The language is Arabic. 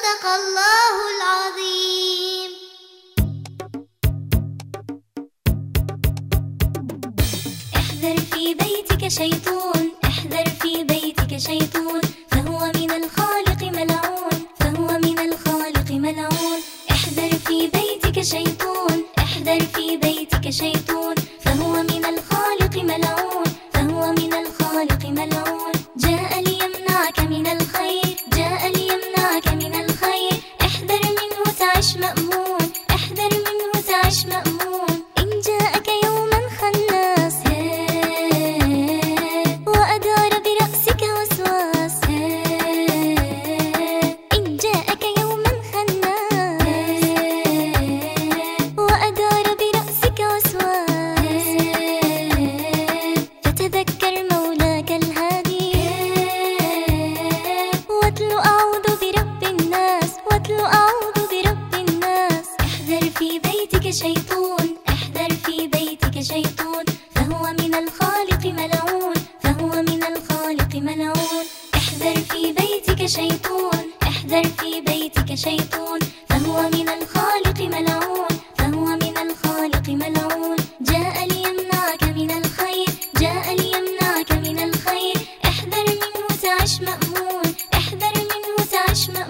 صدق الله العظيم. احذر في بيتك شيطان احذر في بيتك شيطان فهو من الخالق ملعون فهو من الخالق ملعون. احذر في بيتك شيطان احذر في بيتك شيطان بيتك شيطون احذر في بيتك شيطون. فهو من الخالق ملعون فهو من الخالق ملعون. احذر في بيتك شيطون احذر في بيتك شيطون. فهو من الخالق ملعون فهو من الخالق ملعون. جاء ليمنعك من الخير جاء ليمنعك من الخير. احذر منه تعش مأمون احذر منه تعش مأمون.